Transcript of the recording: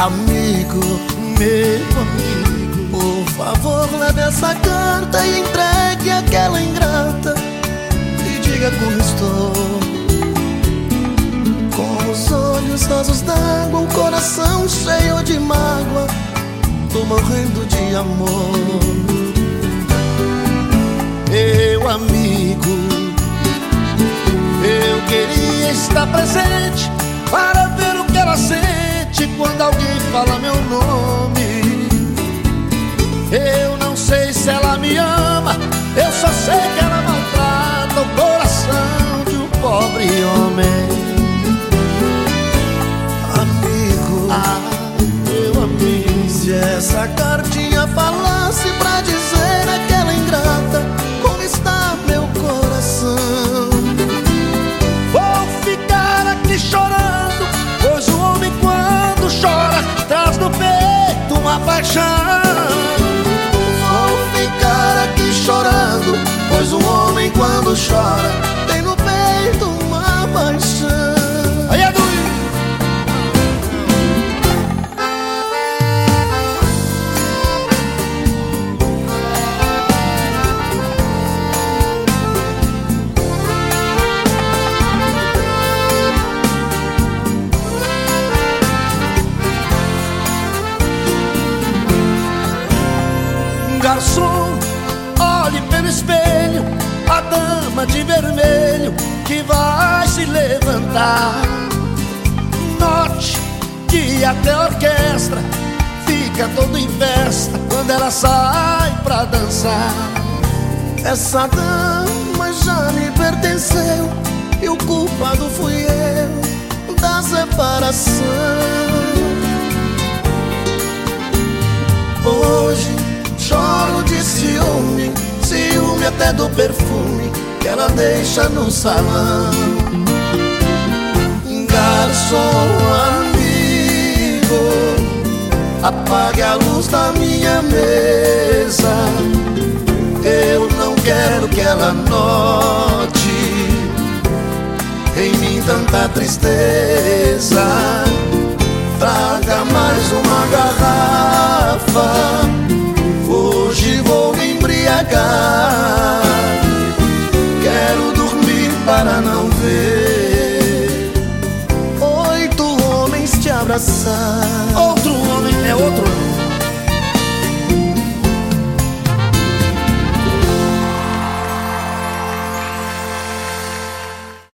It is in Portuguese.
amigo, meu amigo, por favor leve essa carta e entregue aquela ingrata e diga como estou. Com os olhos rasos d'água, o coração cheio de mágoa, tô morrendo de amor. Meu amigo, eu queria estar presente para ver o que ela sente quando alguém fala meu nome. Eu não sei se ela me ama, eu só sei que ela maltrata o coração de um pobre homem. Amigo, ah, meu amigo, se essa uma paixão. Vou ficar aqui chorando, pois o homem quando chora Garçom, olhe pelo espelho A dama de vermelho que vai se levantar. Note que até a orquestra Fica todo em festa quando ela sai pra dançar. Essa dama já me pertenceu E o culpado fui eu da separação. Hoje até do perfume que ela deixa no salão. Garçom amigo, apague a luz da minha mesa. Eu não quero que ela note em mim tanta tristeza. Traga mais uma garrafa abraçar Outro homem é outro